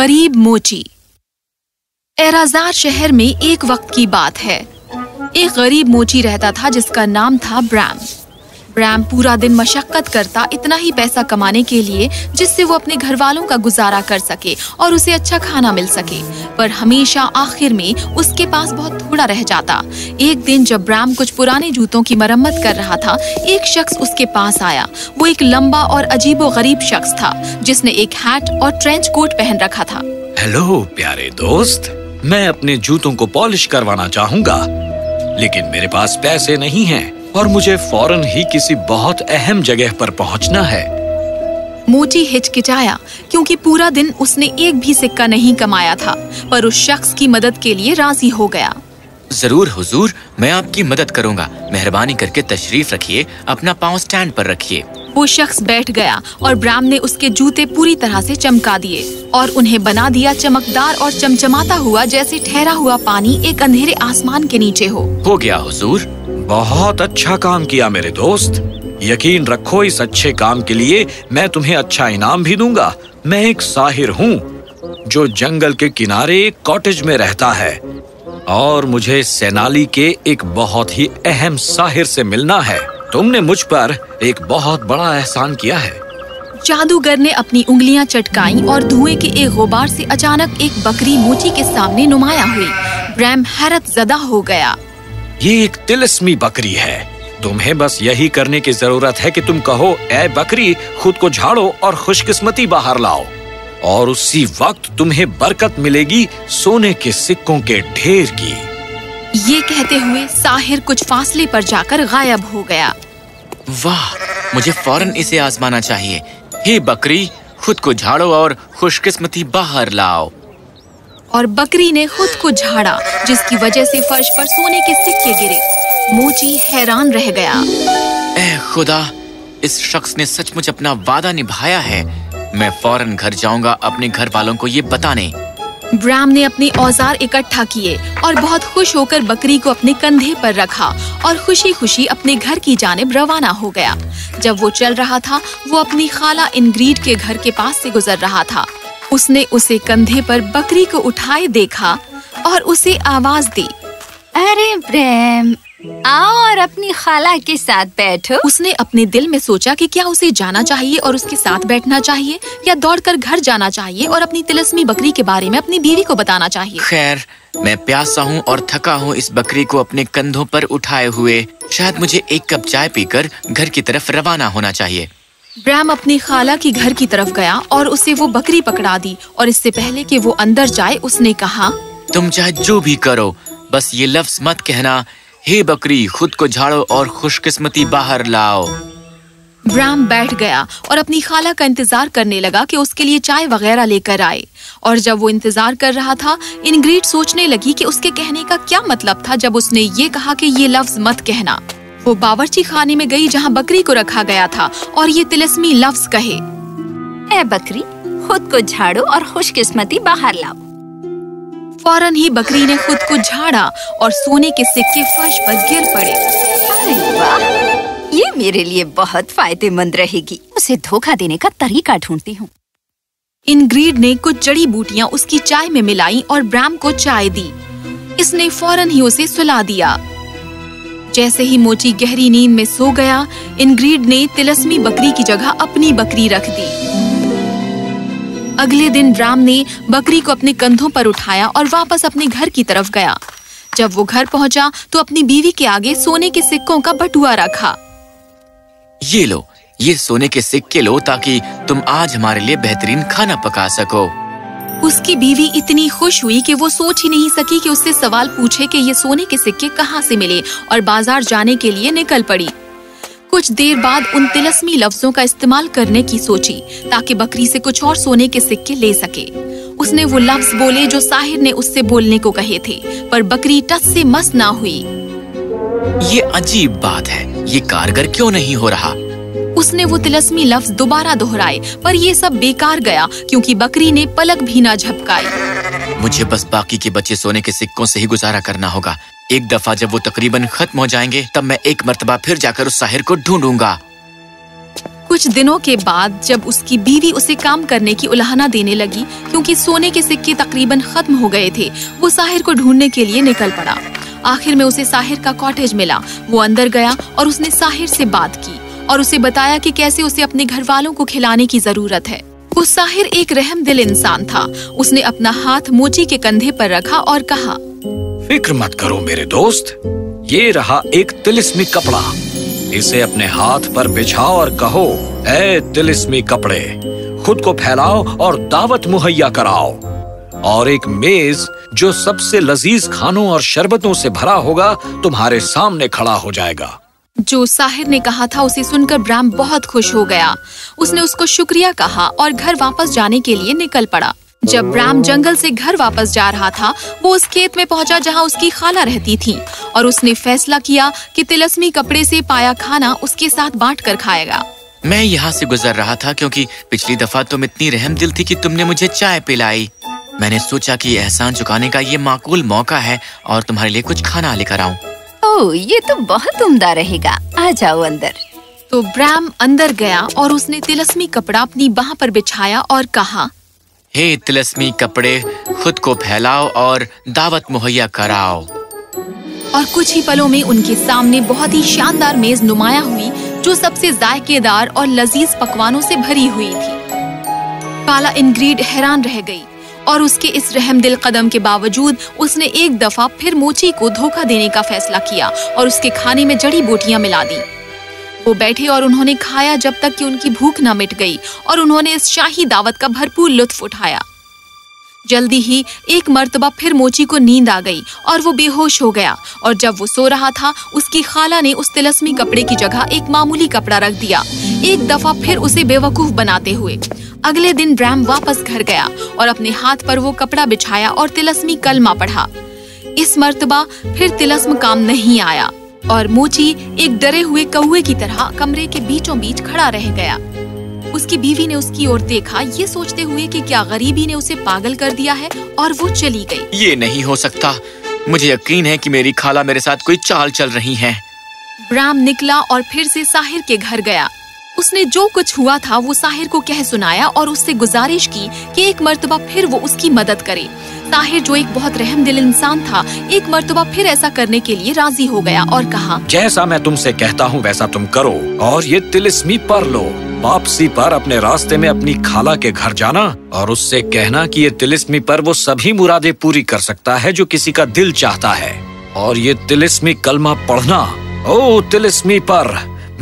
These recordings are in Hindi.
गरीब मोची। एराजार शहर में एक वक्त की बात है। एक गरीब मोची रहता था जिसका नाम था ब्रैम। ब्रैम पूरा दिन मशक्कत करता इतना ही पैसा कमाने के लिए, जिससे वो अपने घर वालों का गुजारा कर सके और उसे अच्छा खाना मिल सके। पर हमेशा आखिर में उसके पास बहुत थोड़ा रह जाता। एक दिन जब ब्रैम कुछ पुराने जूतों की मरम्मत कर रहा था, एक शख्स उसके पास आया। वो एक लंबा और अजीबो गरीब शख्स था, जिसने एक हैट और ट्रेंच कोट पहन रखा था। हेलो प्यारे दोस्त। मैं अपने जूतों को पॉलिश करवाना चाहूँगा, लेकिन मेरे पास पैसे नहीं हैं। और मुझे फ़ौरन ही किसी बहुत अहम जगह पर पहुँचना है। मोची हिचकिचाया क्योंकि पूरा दिन उसने एक भी सिक्का नहीं कमाया था पर उस शख्स की मदद के लिए राज़ी हो गया। ज़रूर हुजूर मैं आपकी मदद करूँगा। मेहरबानी करके तशरीफ़ रखिए अपना पाँव स्टैंड पर रखिए। वो शख्स बैठ गया और ब्राम ने उसके जूते पूरी तरह से चमका दिए और उन्हें बना दिया चमकदार और चमचमाता हुआ जैसे ठहरा हुआ पानी एक अंधेरे आसमान के नीचे हो। हो गया हुजूर। बहुत अच्छा काम किया मेरे दोस्त। यकीन रखो, इस अच्छे काम के लिए मैं तुम्हें अच्छा इनाम भी दूँगा। मैं एक साहिर हूँ, जो जंगल के किनारे एक कॉटेज में रहता है। और मुझे सेनाली के एक बहुत ही अहम साहिर से मिलना है। तुमने मुझ पर एक बहुत बड़ा एहसान किया है। जादूगर ने अपनी उंगलियाँ चटकाई और धुएँ के एक गुबार से अचानक एक बकरी मोची के सामने नुमाया हुई। ब्रैम हैरत जदा हो गया। ये एक तिलस्मी बकरी है। तुम्हें बस यही करने की ज़रूरत है कि तुम कहो ए बकरी खुद को झाड़ो और खुशकिस्मती बाहर लाओ। और उसी वक्त तुम्हें बरकत मिलेगी सोने के सिक्कों के ढेर की ये कहते हुए साहिर कुछ फासले पर जाकर गायब हो गया। वाह मुझे फ़ौरन इसे आजमाना चाहिए। हे बकरी खुद को झाड़ो और खुशकिस्मती बाहर लाओ। और बकरी ने खुद को झाड़ा जिसकी वजह से फर्श पर सोने के सिक्के गिरे। मोची हैरान रह गया। ए खुदा इस शख्स ने सचमुच अपना वादा निभाया है। मैं फ़ौरन घर जाऊँगा अपने घर वालों को ये बताने। ब्राम ने अपने औज़ार इकट्ठा किए और बहुत खुश होकर बकरी को अपने कंधे पर रखा और खुशी खुशी अपने घर की जानिब रवाना हो गया। जब वो चल रहा था वो अपनी खाला इनग्रीड के घर के पास से गुजर रहा था। उसने उसे कंधे पर बकरी को उठाए देखा और उसे आवाज़ दी। अरे प्रेम आओ और अपनी खाला के साथ बैठो। उसने अपने दिल में सोचा कि क्या उसे जाना चाहिए और उसके साथ बैठना चाहिए या दौड़कर घर जाना चाहिए और अपनी तिलस्मी बकरी के बारे में अपनी बीवी को बताना चाहिए। खैर मैं प्यासा हूँ और थका हूँ इस बकरी को अपने कंधों पर उठाए हुए। शायद मुझे एक कप चाय पीकर घर की तरफ़ रवाना होना चाहिए। ब्रैम अपनी खाला की घर की तरफ़ गया और उसे वो बकरी पकड़ा दी और इससे पहले कि वो अंदर जाए उसने कहा तुम चाहे जो भी करो बस ये लफ्ज मत कहना हे बकरी खुद को झाड़ो और खुशकिस्मती बाहर लाओ। ब्राम बैठ गया और अपनी खाला का इंतज़ार करने लगा कि उसके लिए चाय वगैरह लेकर आए। और जब वो इंतज़ार कर रहा था इनग्रीड सोचने लगी कि उसके कहने का क्या मतलब था जब उसने ये कहा कि ये लफ्ज मत कहना। वो बावर्ची खाने में गई जहाँ बकरी को रखा गया था और ये तिलस्मी लफ्ज कहे। ए बकरी खुद को झाड़ो और खुशकिस्मती बाहर लाओ। फ़ौरन ही बकरी ने खुद को झाड़ा और सोने के सिक्के फर्श पर गिर पड़े। अरे वाह ये मेरे लिए बहुत फ़ायदेमंद रहेगी। उसे धोखा देने का तरीका ढूंढती हूँ। इनग्रीड ने कुछ जड़ी बूटियाँ उसकी चाय में मिलाई और ब्राम को चाय दी। इसने फ़ौरन ही उसे सुला दिया। जैसे ही मोची गहरी नींद में सो गया, इनग्रीड ने तिलस्मी बकरी की जगह अपनी बकरी रख दी। अगले दिन राम ने बकरी को अपने कंधों पर उठाया और वापस अपने घर की तरफ़ गया। जब वो घर पहुँचा तो अपनी बीवी के आगे सोने के सिक्कों का बटुआ रखा। ये लो, ये सोने के सिक्के लो ताकि तुम आज हमारे लिए बेहतरीन खाना पका सको। उसकी बीवी इतनी खुश हुई कि वो सोच ही नहीं सकी कि उससे सवाल पूछे कि ये सोने के सिक्के कहाँ से मिले और बाज़ार जाने के लिए निकल पड़ी। कुछ देर बाद उन तिलस्मी लफ्जों का इस्तेमाल करने की सोची, ताकि बकरी से कुछ और सोने के सिक्के ले सके। उसने वो लफ्ज बोले जो साहिर ने उससे बोलने को कहे थे, पर बकरी टस से मस ना हुई। ये अजीब बात है। ये कारगर क्यों नहीं हो रहा? उसने वो तिलस्मी लफ्ज दोबारा दोहराए पर ये सब बेकार गया क्योंकि बकरी ने पलक भी ना झपकाई। मुझे बस बाकी के बचे सोने के सिक्कों से ही गुजारा करना होगा। एक दफ़ा जब वो तकरीबन खत्म हो जाएँगे तब मैं एक मर्तबा फिर जाकर उस साहिर को ढूंढूँगा। कुछ दिनों के बाद जब उसकी बीवी उसे काम करने की उलाहना देने लगी क्योंकि सोने के सिक्के तकरीबन खत्म हो गए थे वो साहिर को ढूँढने के लिए निकल पड़ा। आखिर में उसे साहिर का कॉटेज मिला। वो अंदर गया और उसने साहिर से बात की। और उसे बताया कि कैसे उसे अपने घर वालों को खिलाने की ज़रूरत है। वो साहिर एक रहम दिल इंसान था। उसने अपना हाथ मोची के कंधे पर रखा और कहा, फ़िक्र मत करो मेरे दोस्त। ये रहा एक तिलिस्मी कपड़ा। इसे अपने हाथ पर बिछाओ और कहो ए तिलिस्मी कपड़े, खुद को फैलाओ और दावत मुहैया कराओ। और एक मेज जो सबसे लजीज खानों और शरबतों से भरा होगा, तुम्हारे सामने खड़ा हो जाएगा। जो साहिर ने कहा था, उसे सुनकर ब्राम बहुत खुश हो गया। उसने उसको शुक्रिया कहा और घर वापस जाने के लिए निकल पड़ा। जब ब्राम जंगल से घर वापस जा रहा था, वो उस खेत में पहुँचा जहाँ उसकी खाला रहती थी और उसने फैसला किया कि तिलस्मी कपड़े से पाया खाना उसके साथ बांट कर खाएगा। मैं यहाँ से गुजर रहा था क्योंकि पिछली दफ़ा तुम इतनी रहम दिल थी कि तुमने मुझे चाय पिलाई। मैंने सोचा कि एहसान चुकाने का ये माकूल मौका है और तुम्हारे लिए कुछ खाना लेकर आऊँ। ओह ये तो बहुत उम्दा रहेगा। आ जाओ अंदर। तो ब्राम अंदर गया और उसने तिलस्मी कपड़ा अपनी बाह पर बिछाया और कहा हे तिलस्मी कपड़े खुद को फैलाओ और दावत मुहैया कराओ। और कुछ ही पलों में उनके सामने बहुत ही शानदार मेज नुमाया हुई जो सबसे जायकेदार और लजीज पकवानों से भरी हुई थी। काला इनग्रीड हैरान रह गई। और उसके इस रहम दिल कदम के बावजूद उसने एक दफ़ा फिर मोची को धोखा देने का फैसला किया और उसके खाने में जड़ी बूटियाँ मिला दी। वो बैठे और उन्होंने खाया जब तक कि उनकी भूख न मिट गई और उन्होंने इस शाही दावत का भरपूर लुत्फ उठाया। जल्दी ही एक मर्तबा फिर मोची को नींद आ गई और वो बेहोश हो गया। और जब वो सो रहा था, उसकी खाला ने उस तिलस्मी कपड़े की जगह एक मामूली कपड़ा रख दिया। एक दफ़ा फिर उसे बेवकूफ़ बनाते हुए। अगले दिन ब्रैम वापस घर गया और अपने हाथ पर वो कपड़ा बिछाया और तिलस्मी कलमा पढ़ा। इस मर्तबा फिर तिलस्म काम नहीं आया और मोची एक डरे हुए कौए की तरह कमरे के बीचों बीच खड़ा रह गया। उसकी बीवी ने उसकी ओर देखा ये सोचते हुए कि क्या गरीबी ने उसे पागल कर दिया है और वो चली गई। ये नहीं हो सकता। मुझे यकीन है कि मेरी खाला मेरे साथ कोई चाल चल रही है। राम निकला और फिर से साहिर के घर गया। उसने जो कुछ हुआ था, वो साहिर को कह सुनाया और उससे गुजारिश की कि एक मर्तबा फिर वो उसकी मदद करे। ताहिर जो एक बहुत रहम दिल इंसान था, एक मर्तबा फिर ऐसा करने के लिए राज़ी हो गया और कहा, जैसा मैं तुमसे कहता हूँ, वैसा तुम करो और ये तिलिस्मी पर लो। वापसी पर अपने रास्ते में अपनी खाला के घर जाना और उससे कहना कि ये तिलिस्मी पर वो सभी मुरादे पूरी कर सकता है जो किसी का दिल चाहता है। और ये तिलिस्मी कलमा पढ़ना, ओ तिलिस्मी पर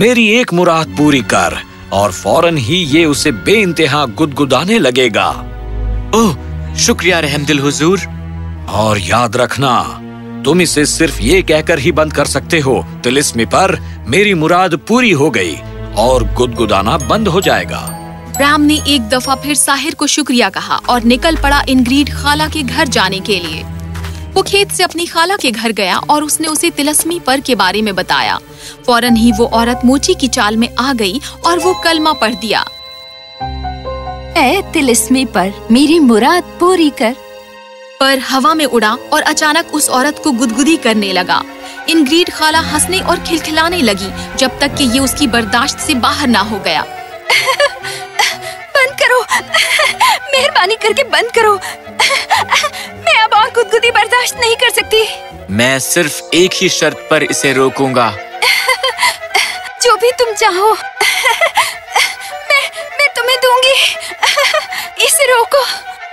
मेरी एक मुराद पूरी कर और फ़ौरन ही ये उसे बेइंतहा गुदगुदाने लगेगा। ओह शुक्रिया रहम दिल हुजूर। और याद रखना तुम इसे सिर्फ़ ये कहकर ही बंद कर सकते हो तिलिस्मी पर मेरी मुराद पूरी हो गई और गुदगुदाना बंद हो जाएगा। राम ने एक दफ़ा फिर साहिर को शुक्रिया कहा और निकल पड़ा इनग्रीड खाला के घर जाने के लिए। वो खेत से अपनी खाला के घर गया और उसने उसे तिलस्मी पर के बारे में बताया। फ़ौरन ही वो औरत मोची की चाल में आ गई और वो कलमा पढ़ दिया। ए तिलिस्मी पर मेरी मुराद पूरी कर। पर हवा में उड़ा और अचानक उस औरत को गुदगुदी करने लगा। इनग्रीड खाला हंसने और खिलखिलाने लगी जब तक कि ये उसकी बर्दाश्त से बाहर ना हो गया। बंद करो। मेहरबानी करके बंद करो। मैं अब और गुदगुदी बर्दाश्त नहीं कर सकती। मैं सिर्फ़ एक ही शर्त पर इसे रोकूँगा। जो भी तुम चाहो। मैं मैं तुम्हें दूँगी। इसे रोको।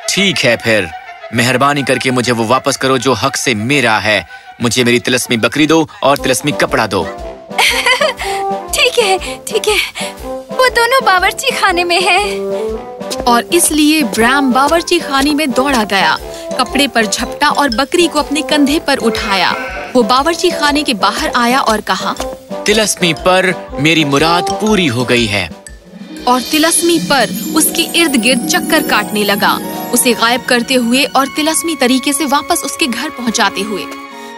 ठीक है फिर। मेहरबानी करके मुझे वो वापस करो जो हक से मेरा है। मुझे मेरी तिलस्मी बकरी दो और तिलस्मी कपड़ा दो। ठीक है ठीक है। वो दोनों बावर्ची खाने में है। और इसलिए ब्राम बावर्ची खाने में दौड़ा गया। कपड़े पर झपटा और बकरी को अपने कंधे पर उठाया। वो बावर्ची खाने के बाहर आया और कहा तिलस्मी पर मेरी मुराद पूरी हो गई है। और तिलस्मी पर उसके इर्द गिर्द चक्कर काटने लगा। उसे गायब करते हुए और तिलस्मी तरीके से वापस उसके घर पहुंचाते हुए।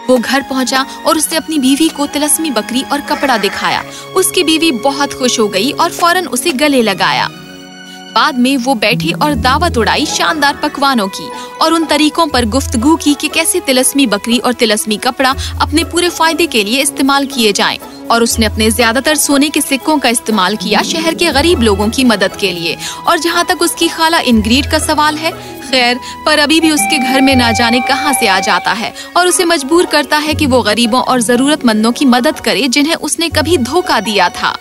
वो घर पहुँचा और उसने अपनी बीवी को तिलस्मी बकरी और कपड़ा दिखाया। उसकी बीवी बहुत खुश हो गई और फ़ौरन उसे गले लगाया। बाद में वो बैठी और दावत उड़ाई शानदार पकवानों की और उन तरीकों पर गुफ्तगू की कि कैसे तिलस्मी बकरी और तिलस्मी कपड़ा अपने पूरे फ़ायदे के लिए इस्तेमाल किए जाएँ और उसने अपने ज़्यादातर सोने के सिक्कों का इस्तेमाल किया शहर के गरीब लोगों की मदद के लिए। और जहाँ तक उसकी खाला इनग्रीड का सवाल है, खैर, पर अभी भी उसके घर में ना जाने कहाँ से आ जाता है और उसे मजबूर करता है कि वो गरीबों और जरूरतमंदों की मदद करे जिन्हें उसने कभी धोखा दिया था।